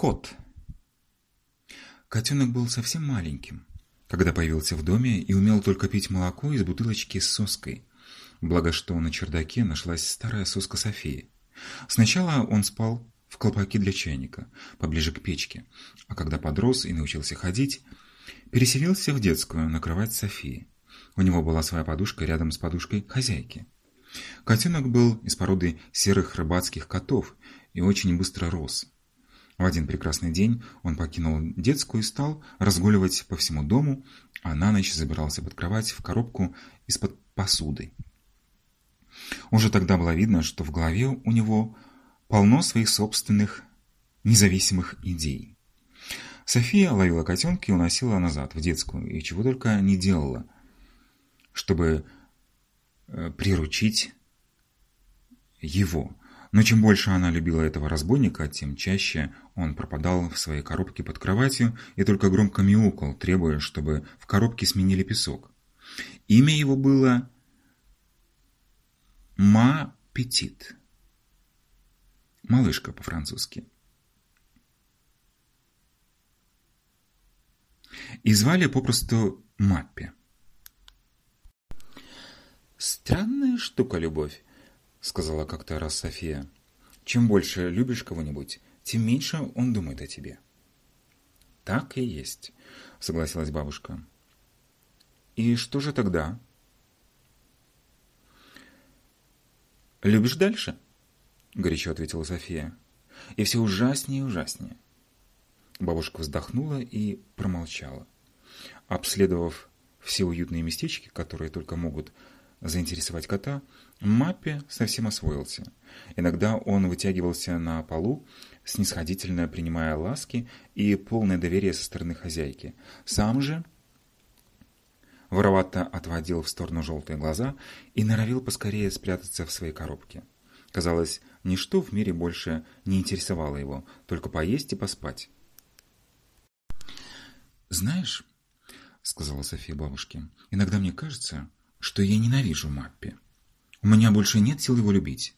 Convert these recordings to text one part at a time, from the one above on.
Кот. Котенок был совсем маленьким, когда появился в доме и умел только пить молоко из бутылочки с соской. Благо, что на чердаке нашлась старая соска Софии. Сначала он спал в колпаке для чайника, поближе к печке, а когда подрос и научился ходить, переселился в детскую на кровать Софии. У него была своя подушка рядом с подушкой хозяйки. Котенок был из породы серых рыбацких котов и очень быстро рос. В один прекрасный день он покинул детскую и стал разгуливать по всему дому, а на ночь забирался под кровать в коробку из-под посуды. Уже тогда было видно, что в голове у него полно своих собственных независимых идей. София ловила котенка и уносила назад в детскую, и чего только не делала, чтобы э, приручить его. Но чем больше она любила этого разбойника, тем чаще он пропадал в своей коробке под кроватью и только громко мяукал, требуя, чтобы в коробке сменили песок. Имя его было Ма Петит. Малышка по-французски. И звали попросту Маппи. «Странная штука, любовь», — сказала как-то раз София. «Чем больше любишь кого-нибудь, тем меньше он думает о тебе». «Так и есть», — согласилась бабушка. «И что же тогда?» «Любишь дальше?» — горячо ответила София. «И все ужаснее и ужаснее». Бабушка вздохнула и промолчала. Обследовав все уютные местечки, которые только могут заинтересовать кота, Маппи совсем освоился. Иногда он вытягивался на полу, снисходительно принимая ласки и полное доверие со стороны хозяйки. Сам же воровато отводил в сторону желтые глаза и норовил поскорее спрятаться в своей коробке. Казалось, ничто в мире больше не интересовало его, только поесть и поспать. «Знаешь, — сказала София бабушке, — иногда мне кажется, что я ненавижу Маппи. У меня больше нет сил его любить.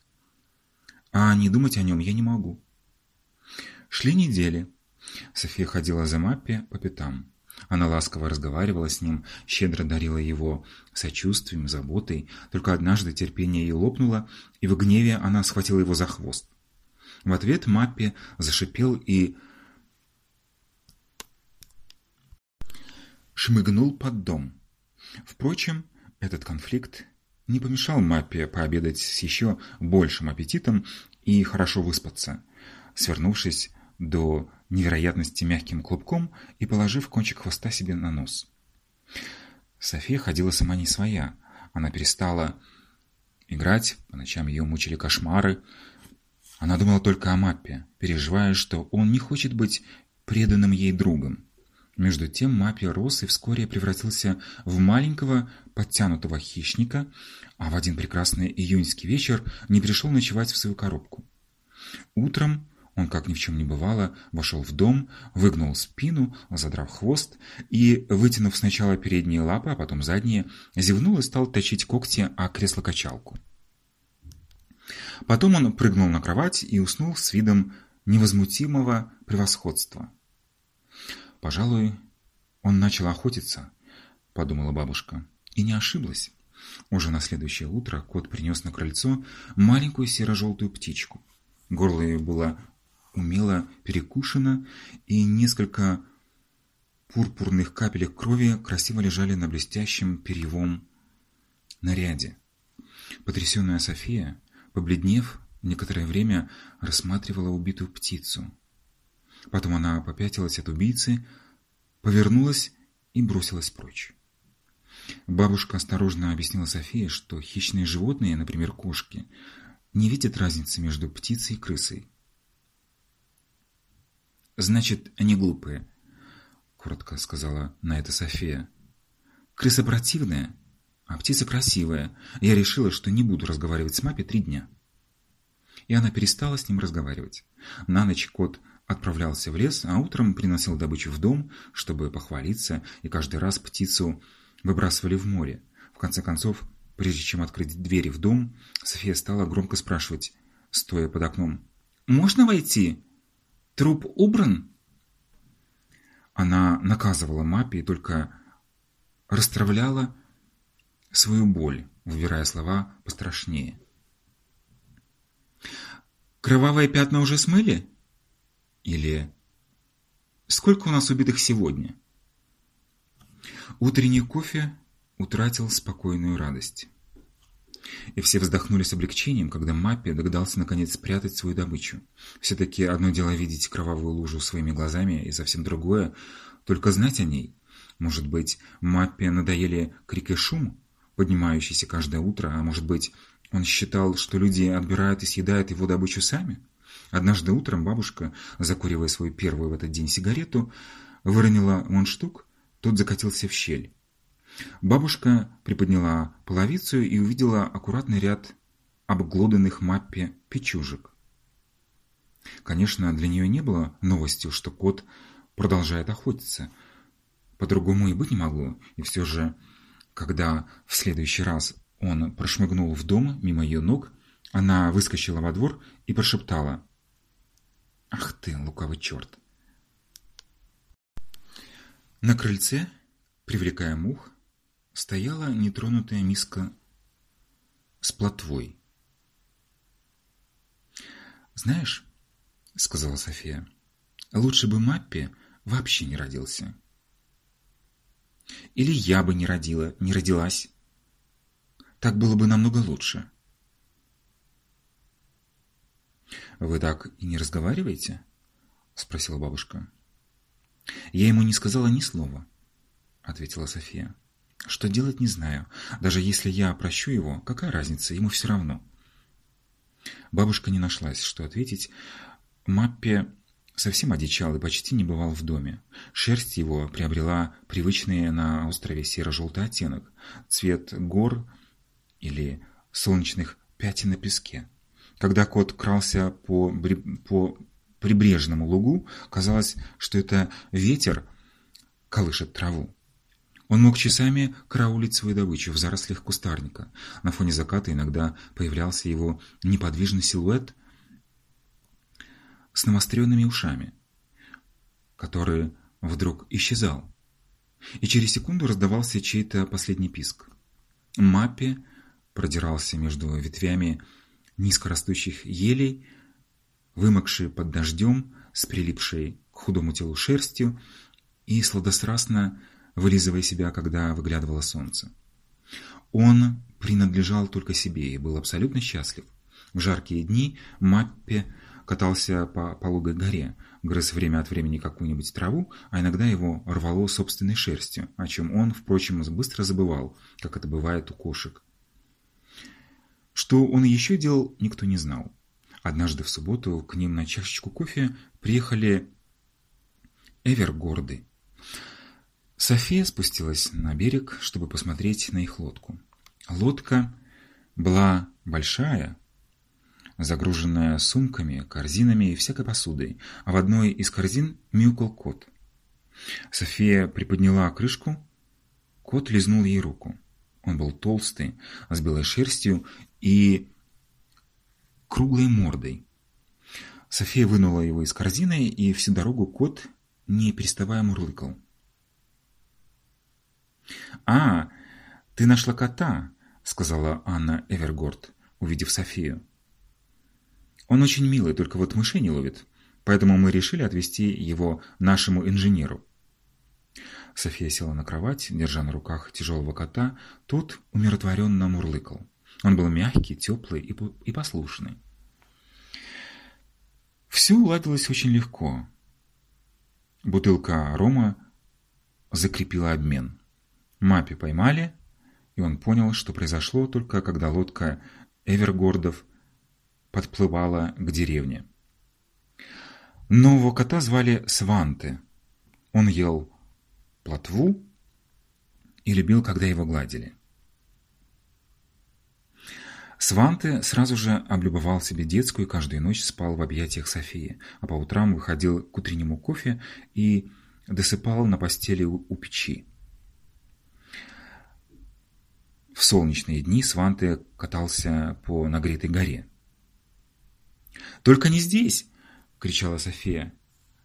А не думать о нем я не могу». Шли недели. София ходила за Маппи по пятам. Она ласково разговаривала с ним, щедро дарила его сочувствием, заботой. Только однажды терпение ей лопнуло, и в гневе она схватила его за хвост. В ответ Маппи зашипел и шмыгнул под дом. Впрочем, этот конфликт не помешал Маппе пообедать с еще большим аппетитом и хорошо выспаться. Свернувшись до невероятности мягким клубком и положив кончик хвоста себе на нос. София ходила сама не своя. Она перестала играть, по ночам ее мучили кошмары. Она думала только о Маппе, переживая, что он не хочет быть преданным ей другом. Между тем Маппи рос и вскоре превратился в маленького подтянутого хищника, а в один прекрасный июньский вечер не пришел ночевать в свою коробку. Утром он, как ни в чем не бывало, вошел в дом, выгнул спину, задрав хвост и, вытянув сначала передние лапы, а потом задние, зевнул и стал точить когти о кресло-качалку. Потом он прыгнул на кровать и уснул с видом невозмутимого превосходства. «Пожалуй, он начал охотиться», — подумала бабушка, и не ошиблась. Уже на следующее утро кот принес на крыльцо маленькую серо-желтую птичку. Горло ее было умело перекушена, и несколько пурпурных капелек крови красиво лежали на блестящем перьевом наряде. Потрясенная София, побледнев, некоторое время рассматривала убитую птицу. Потом она попятилась от убийцы, повернулась и бросилась прочь. Бабушка осторожно объяснила Софии, что хищные животные, например, кошки, не видят разницы между птицей и крысой. «Значит, они глупые», — коротко сказала на это София. «Крыса противная, а птица красивая. Я решила, что не буду разговаривать с Мапи три дня». И она перестала с ним разговаривать. На ночь кот отправлялся в лес, а утром приносил добычу в дом, чтобы похвалиться, и каждый раз птицу выбрасывали в море. В конце концов, прежде чем открыть двери в дом, София стала громко спрашивать, стоя под окном. «Можно войти?» Труп убран?» Она наказывала Маппе и только расстравляла свою боль, выбирая слова пострашнее. «Кровавые пятна уже смыли?» Или «Сколько у нас убитых сегодня?» Утренний кофе утратил спокойную радость. И все вздохнули с облегчением, когда Маппи догадался наконец спрятать свою добычу. Все-таки одно дело видеть кровавую лужу своими глазами, и совсем другое — только знать о ней. Может быть, Маппе надоели крик и шум, поднимающийся каждое утро, а может быть, он считал, что люди отбирают и съедают его добычу сами? Однажды утром бабушка, закуривая свою первую в этот день сигарету, выронила мундштук, тот закатился в щель. Бабушка приподняла половицу и увидела аккуратный ряд обглоданных маппе печужек. Конечно, для нее не было новостью, что кот продолжает охотиться. По-другому и быть не могло, и все же, когда в следующий раз он прошмыгнул в дом мимо ее ног, она выскочила во двор и прошептала «Ах ты, лукавый черт!» На крыльце, привлекая мух, стояла нетронутая миска с плотвой. «Знаешь, — сказала София, — лучше бы Маппе вообще не родился. Или я бы не родила, не родилась. Так было бы намного лучше». «Вы так и не разговариваете?» — спросила бабушка. «Я ему не сказала ни слова», — ответила София. Что делать, не знаю. Даже если я прощу его, какая разница, ему все равно. Бабушка не нашлась, что ответить. Маппе совсем одичал и почти не бывал в доме. Шерсть его приобрела привычный на острове серо-желтый оттенок, цвет гор или солнечных пятен на песке. Когда кот крался по, по прибрежному лугу, казалось, что это ветер колышет траву. Он мог часами караулить свою добычу в зарослях кустарника. На фоне заката иногда появлялся его неподвижный силуэт с навостренными ушами, который вдруг исчезал. И через секунду раздавался чей-то последний писк. Маппи продирался между ветвями низкорастущих елей, вымокшие под дождем, с прилипшей к худому телу шерстью, и сладострастно вылизывая себя, когда выглядывало солнце. Он принадлежал только себе и был абсолютно счастлив. В жаркие дни Маппе катался по пологой горе, грыз время от времени какую-нибудь траву, а иногда его рвало собственной шерстью, о чем он, впрочем, быстро забывал, как это бывает у кошек. Что он еще делал, никто не знал. Однажды в субботу к ним на чашечку кофе приехали Эвергорды, София спустилась на берег, чтобы посмотреть на их лодку. Лодка была большая, загруженная сумками, корзинами и всякой посудой, а в одной из корзин мяукал кот. София приподняла крышку, кот лизнул ей руку. Он был толстый, с белой шерстью и круглой мордой. София вынула его из корзины, и всю дорогу кот, не переставая, мурлыкал. «А, ты нашла кота», — сказала Анна Эвергорд, увидев Софию. «Он очень милый, только вот мышей не ловит, поэтому мы решили отвезти его нашему инженеру». София села на кровать, держа на руках тяжелого кота, тот умиротворенно мурлыкал. Он был мягкий, теплый и послушный. Все уладилось очень легко. Бутылка рома закрепила обмен. Мапи поймали, и он понял, что произошло только когда лодка Эвергордов подплывала к деревне. Нового кота звали Сванте. Он ел плотву и любил, когда его гладили. Сванте сразу же облюбовал себе детскую и каждую ночь спал в объятиях Софии, а по утрам выходил к утреннему кофе и досыпал на постели у печи. В солнечные дни Сванте катался по нагретой горе. «Только не здесь!» — кричала София.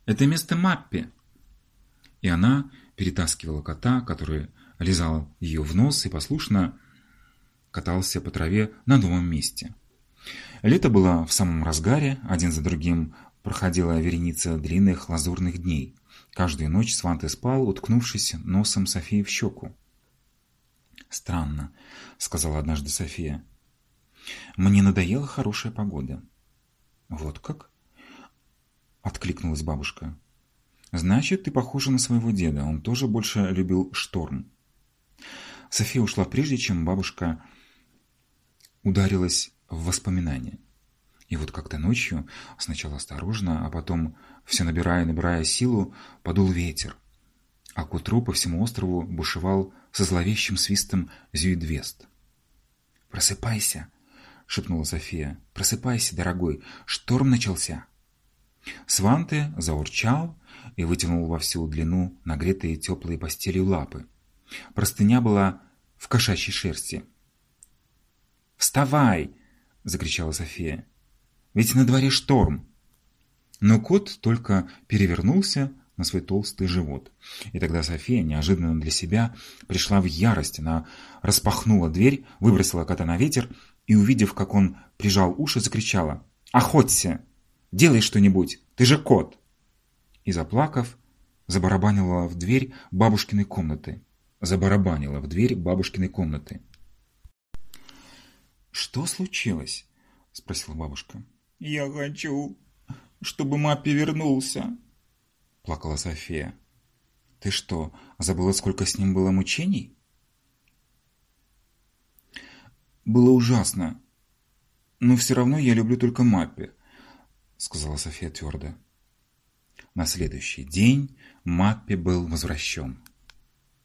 Это место Маппи!» И она перетаскивала кота, который лизал ее в нос и послушно катался по траве на новом месте. Лето было в самом разгаре, один за другим проходила вереница длинных лазурных дней. Каждую ночь Сванте спал, уткнувшись носом Софии в щеку. «Странно», — сказала однажды София. «Мне надоела хорошая погода». «Вот как?» — откликнулась бабушка. «Значит, ты похожа на своего деда. Он тоже больше любил шторм». София ушла прежде, чем бабушка ударилась в воспоминания. И вот как-то ночью, сначала осторожно, а потом, все набирая и набирая силу, подул ветер. А к утру по всему острову бушевал со зловещим свистом Зюидвест. «Просыпайся!» — шепнула София. «Просыпайся, дорогой! Шторм начался!» Сванте заурчал и вытянул во всю длину нагретые теплые постелью лапы. Простыня была в кошачьей шерсти. «Вставай!» — закричала София. «Ведь на дворе шторм!» Но кот только перевернулся на свой толстый живот. И тогда София, неожиданно для себя, пришла в ярость. Она распахнула дверь, выбросила кота на ветер и, увидев, как он прижал уши, закричала «Охоться! Делай что-нибудь! Ты же кот!» И, заплакав, забарабанила в дверь бабушкиной комнаты. Забарабанила в дверь бабушкиной комнаты. «Что случилось?» — спросила бабушка. «Я хочу, чтобы Маппи вернулся», — плакала София. «Ты что, забыла, сколько с ним было мучений?» «Было ужасно. Но все равно я люблю только Маппи», — сказала София твердо. На следующий день Маппи был возвращен.